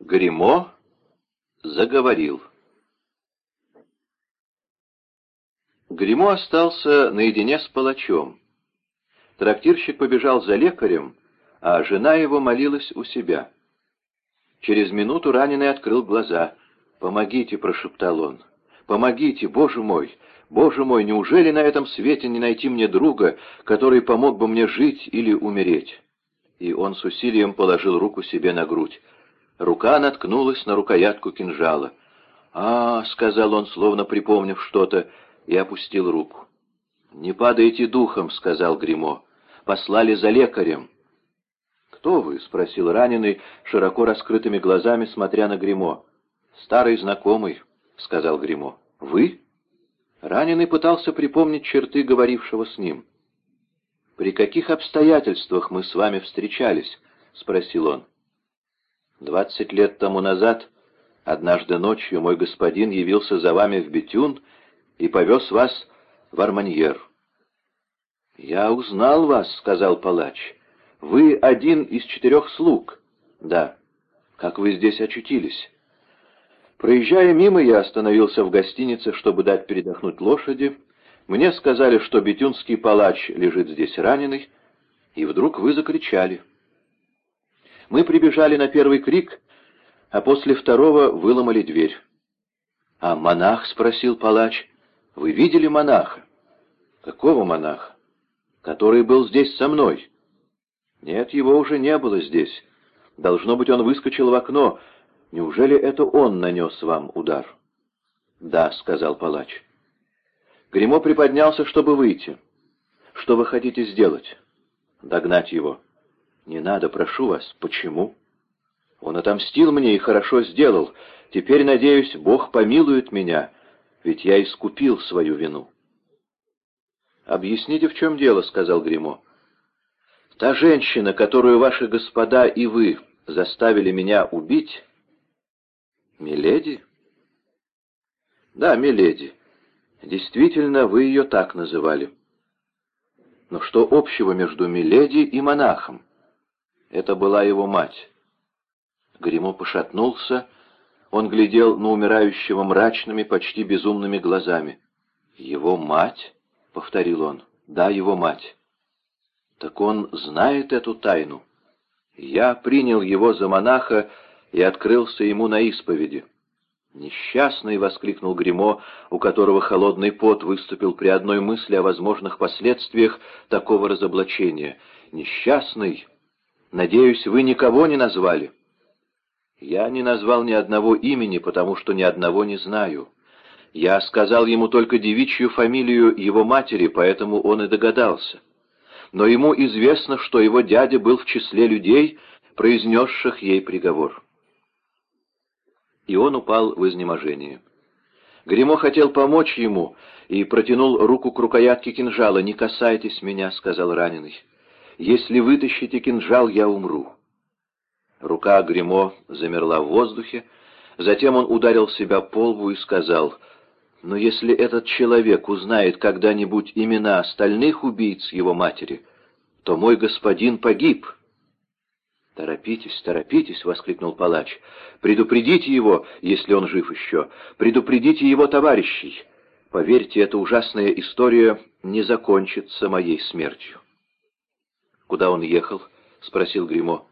Гримо заговорил. Гримо остался наедине с палачом. Трактирщик побежал за лекарем, а жена его молилась у себя. Через минуту раненый открыл глаза. «Помогите!» — прошептал он. «Помогите, Боже мой! Боже мой, неужели на этом свете не найти мне друга, который помог бы мне жить или умереть?» И он с усилием положил руку себе на грудь. Рука наткнулась на рукоятку кинжала. «А, — сказал он, словно припомнив что-то, и опустил руку. «Не падайте духом», — сказал Гримо. «Послали за лекарем». «Кто вы?» — спросил раненый, широко раскрытыми глазами, смотря на Гримо. «Старый знакомый», — сказал Гримо. «Вы?» Раненый пытался припомнить черты говорившего с ним. «При каких обстоятельствах мы с вами встречались?» — спросил он. Двадцать лет тому назад, однажды ночью, мой господин явился за вами в Бетюн и повез вас в Арманьер. «Я узнал вас», — сказал палач. «Вы один из четырех слуг». «Да». «Как вы здесь очутились?» Проезжая мимо, я остановился в гостинице, чтобы дать передохнуть лошади. Мне сказали, что бетюнский палач лежит здесь раненый, и вдруг вы закричали. Мы прибежали на первый крик, а после второго выломали дверь. «А монах?» — спросил палач. «Вы видели монаха?» «Какого монаха?» «Который был здесь со мной». «Нет, его уже не было здесь. Должно быть, он выскочил в окно. Неужели это он нанес вам удар?» «Да», — сказал палач. Гремо приподнялся, чтобы выйти. «Что вы хотите сделать?» «Догнать его». «Не надо, прошу вас. Почему?» «Он отомстил мне и хорошо сделал. Теперь, надеюсь, Бог помилует меня, ведь я искупил свою вину». «Объясните, в чем дело», — сказал Гримо. «Та женщина, которую ваши господа и вы заставили меня убить...» «Миледи?» «Да, Миледи. Действительно, вы ее так называли. Но что общего между Миледи и монахом?» Это была его мать. Гремо пошатнулся, он глядел на умирающего мрачными, почти безумными глазами. «Его мать?» — повторил он. «Да, его мать». «Так он знает эту тайну?» Я принял его за монаха и открылся ему на исповеди. «Несчастный!» — воскликнул Гремо, у которого холодный пот выступил при одной мысли о возможных последствиях такого разоблачения. «Несчастный! Надеюсь, вы никого не назвали?» «Я не назвал ни одного имени, потому что ни одного не знаю. Я сказал ему только девичью фамилию его матери, поэтому он и догадался. Но ему известно, что его дядя был в числе людей, произнесших ей приговор». И он упал в изнеможение. Гремо хотел помочь ему и протянул руку к рукоятке кинжала. «Не касайтесь меня», — сказал раненый. Если вытащите кинжал, я умру». Рука Гремо замерла в воздухе, затем он ударил себя по лбу и сказал, «Но если этот человек узнает когда-нибудь имена остальных убийц его матери, то мой господин погиб». «Торопитесь, торопитесь!» — воскликнул палач. «Предупредите его, если он жив еще! Предупредите его товарищей! Поверьте, эта ужасная история не закончится моей смертью». «Куда он ехал?» — спросил Гримо.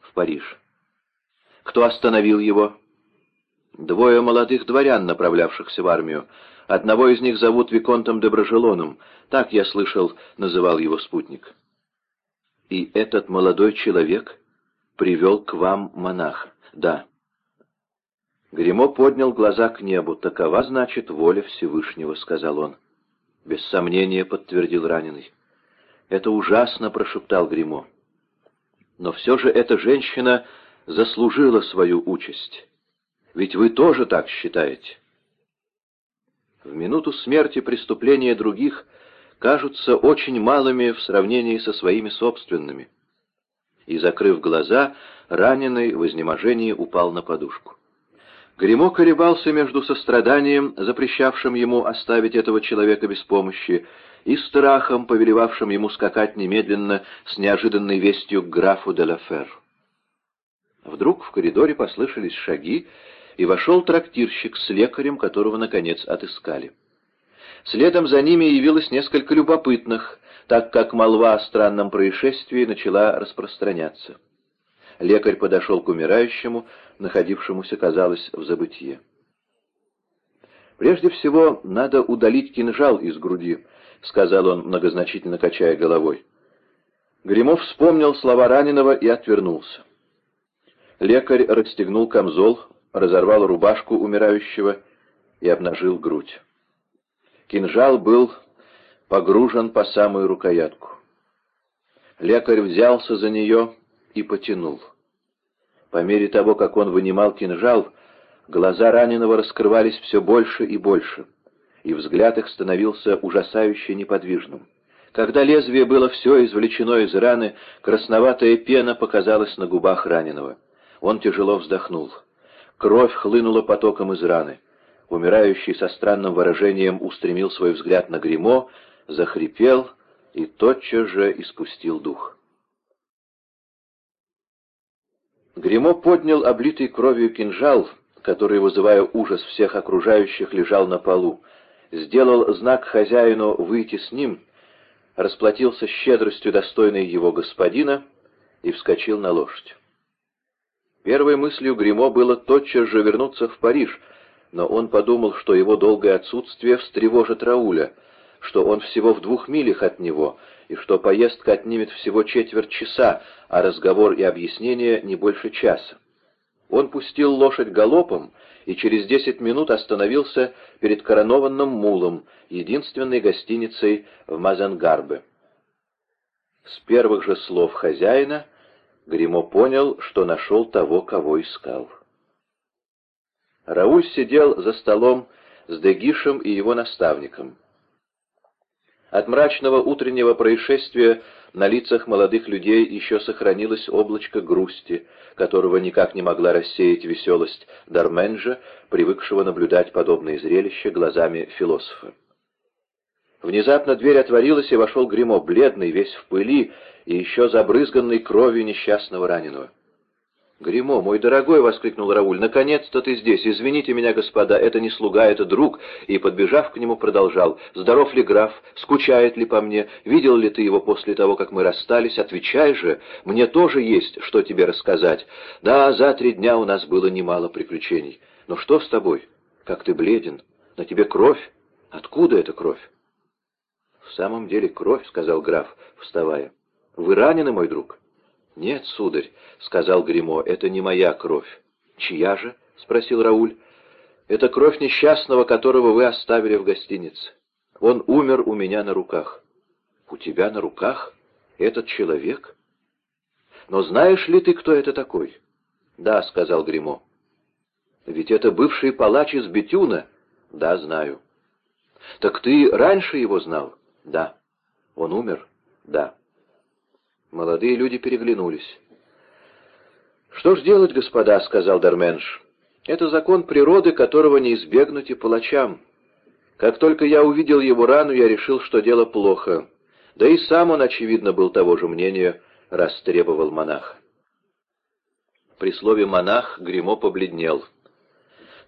«В Париж». «Кто остановил его?» «Двое молодых дворян, направлявшихся в армию. Одного из них зовут Виконтом Доброжелоном. Так, я слышал, называл его спутник». «И этот молодой человек привел к вам монаха?» «Да». Гремо поднял глаза к небу. «Такова, значит, воля Всевышнего», — сказал он. «Без сомнения», — подтвердил раненый. «Это ужасно», — прошептал Гримо. «Но все же эта женщина заслужила свою участь. Ведь вы тоже так считаете?» В минуту смерти преступления других кажутся очень малыми в сравнении со своими собственными. И, закрыв глаза, раненый в изнеможении упал на подушку. Гремо колебался между состраданием, запрещавшим ему оставить этого человека без помощи, и страхом, повелевавшим ему скакать немедленно с неожиданной вестью к графу де ла Фер. Вдруг в коридоре послышались шаги, и вошел трактирщик с лекарем, которого, наконец, отыскали. Следом за ними явилось несколько любопытных, так как молва о странном происшествии начала распространяться. Лекарь подошел к умирающему, находившемуся, казалось, в забытье. «Прежде всего, надо удалить кинжал из груди», — сказал он, многозначительно качая головой. Гремов вспомнил слова раненого и отвернулся. Лекарь расстегнул камзол, разорвал рубашку умирающего и обнажил грудь. Кинжал был погружен по самую рукоятку. Лекарь взялся за нее и потянул. По мере того, как он вынимал кинжал, глаза раненого раскрывались все больше и больше, и взгляд их становился ужасающе неподвижным. Когда лезвие было все извлечено из раны, красноватая пена показалась на губах раненого. Он тяжело вздохнул. Кровь хлынула потоком из раны. Умирающий со странным выражением устремил свой взгляд на гримо, захрипел и тотчас же испустил дух. Гримо поднял облитый кровью кинжал, который, вызывая ужас всех окружающих, лежал на полу, сделал знак хозяину выйти с ним, расплатился щедростью достойной его господина и вскочил на лошадь. Первой мыслью Гримо было тотчас же вернуться в Париж, но он подумал, что его долгое отсутствие встревожит Рауля, что он всего в двух милях от него, и что поездка отнимет всего четверть часа, а разговор и объяснение не больше часа. Он пустил лошадь галопом и через десять минут остановился перед коронованным мулом, единственной гостиницей в Мазангарбе. С первых же слов хозяина Гримо понял, что нашел того, кого искал. Рауль сидел за столом с Дегишем и его наставником. От мрачного утреннего происшествия на лицах молодых людей еще сохранилось облачко грусти, которого никак не могла рассеять веселость Дарменджа, привыкшего наблюдать подобные зрелища глазами философа. Внезапно дверь отворилась, и вошел Гримо, бледный, весь в пыли и еще забрызганный кровью несчастного раненого. «Гримо, мой дорогой!» — воскликнул Рауль. «Наконец-то ты здесь! Извините меня, господа, это не слуга, это друг!» И, подбежав к нему, продолжал. «Здоров ли граф? Скучает ли по мне? Видел ли ты его после того, как мы расстались? Отвечай же! Мне тоже есть, что тебе рассказать. Да, за три дня у нас было немало приключений. Но что с тобой? Как ты бледен? На тебе кровь? Откуда эта кровь?» «В самом деле кровь», — сказал граф, вставая. «Вы ранены, мой друг?» «Нет, сударь», — сказал Гримо, — «это не моя кровь». «Чья же?» — спросил Рауль. «Это кровь несчастного, которого вы оставили в гостинице. Он умер у меня на руках». «У тебя на руках? Этот человек?» «Но знаешь ли ты, кто это такой?» «Да», — сказал Гримо. «Ведь это бывший палач из Бетюна?» «Да, знаю». «Так ты раньше его знал?» «Да». «Он умер?» «Да». Молодые люди переглянулись. «Что ж делать, господа?» — сказал Дарменш. «Это закон природы, которого не избегнуть и палачам. Как только я увидел его рану, я решил, что дело плохо. Да и сам он, очевидно, был того же мнения, раз требовал монаха». При слове «монах» Гримо побледнел.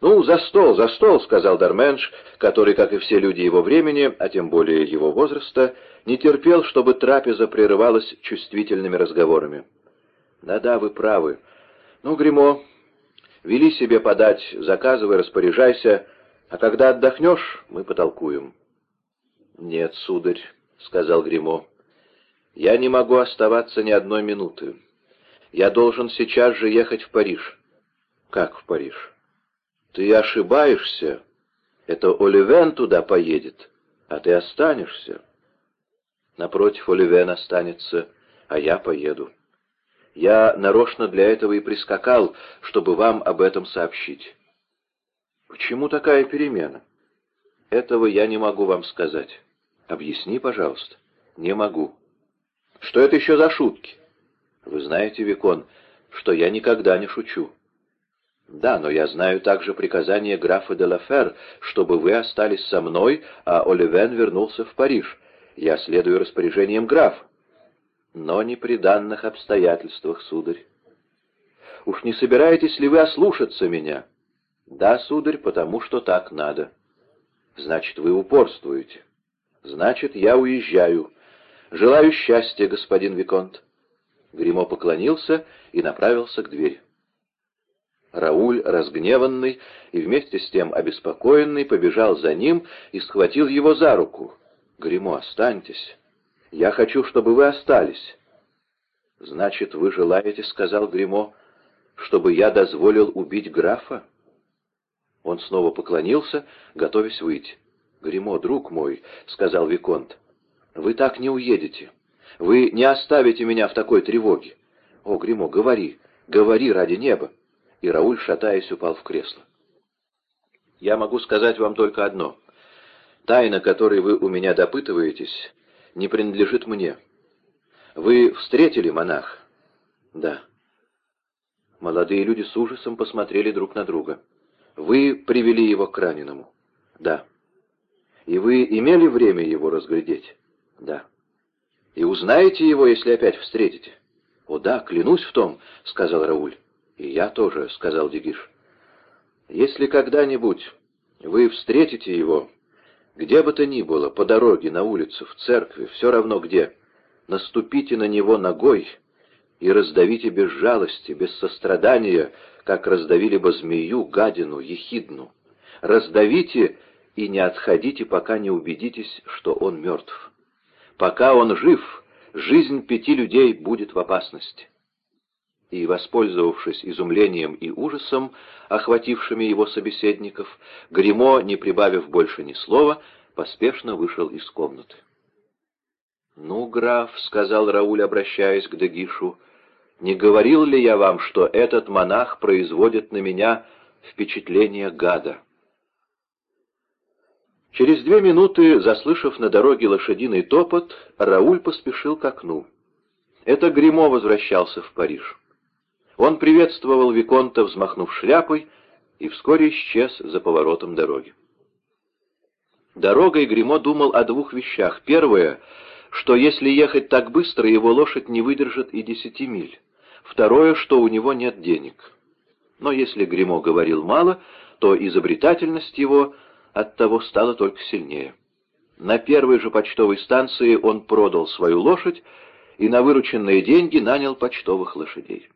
«Ну, за стол, за стол», — сказал Дарменш, который, как и все люди его времени, а тем более его возраста, не терпел, чтобы трапеза прерывалась чувствительными разговорами. «Да-да, вы правы. Ну, Гримо, вели себе подать, заказывай, распоряжайся, а когда отдохнешь, мы потолкуем». «Нет, сударь», — сказал Гримо, — «я не могу оставаться ни одной минуты. Я должен сейчас же ехать в Париж». «Как в Париж?» «Ты ошибаешься. Это Оливен туда поедет, а ты останешься». «Напротив, Оливен останется, а я поеду. Я нарочно для этого и прискакал, чтобы вам об этом сообщить». «Почему такая перемена?» «Этого я не могу вам сказать. Объясни, пожалуйста». «Не могу». «Что это еще за шутки?» «Вы знаете, Викон, что я никогда не шучу». «Да, но я знаю также приказание графа де Лафер, чтобы вы остались со мной, а Оливен вернулся в Париж. Я следую распоряжениям графа». «Но не при данных обстоятельствах, сударь». Уж не собираетесь ли вы ослушаться меня?» «Да, сударь, потому что так надо». «Значит, вы упорствуете. Значит, я уезжаю. Желаю счастья, господин Виконт». Гримо поклонился и направился к двери. Рауль, разгневанный и вместе с тем обеспокоенный, побежал за ним и схватил его за руку. «Гримо, останьтесь. Я хочу, чтобы вы остались». «Значит, вы желаете, — сказал Гримо, чтобы я дозволил убить графа?» Он снова поклонился, готовясь выйти. «Гримо, друг мой, — сказал Виконт, — вы так не уедете. Вы не оставите меня в такой тревоге. О, Гримо, говори, говори ради неба!» И Рауль, шатаясь, упал в кресло. «Я могу сказать вам только одно. Тайна, которой вы у меня допытываетесь, не принадлежит мне. Вы встретили монах?» «Да». Молодые люди с ужасом посмотрели друг на друга. «Вы привели его к раненому?» «Да». «И вы имели время его разглядеть?» «Да». «И узнаете его, если опять встретите?» «О да, клянусь в том», — сказал Рауль. «И я тоже», — сказал Дегиш. «Если когда-нибудь вы встретите его, где бы то ни было, по дороге, на улице, в церкви, все равно где, наступите на него ногой и раздавите без жалости, без сострадания, как раздавили бы змею, гадину, ехидну. Раздавите и не отходите, пока не убедитесь, что он мертв. Пока он жив, жизнь пяти людей будет в опасности. И, воспользовавшись изумлением и ужасом, охватившими его собеседников, Гремо, не прибавив больше ни слова, поспешно вышел из комнаты. «Ну, граф», — сказал Рауль, обращаясь к Дегишу, — не говорил ли я вам, что этот монах производит на меня впечатление гада? Через две минуты, заслышав на дороге лошадиный топот, Рауль поспешил к окну. Это Гримо возвращался в Париж. Он приветствовал Виконта, взмахнув шляпой, и вскоре исчез за поворотом дороги. Дорогой Гримо думал о двух вещах. Первое, что если ехать так быстро, его лошадь не выдержит и десяти миль. Второе, что у него нет денег. Но если Гримо говорил мало, то изобретательность его от того стала только сильнее. На первой же почтовой станции он продал свою лошадь и на вырученные деньги нанял почтовых лошадей.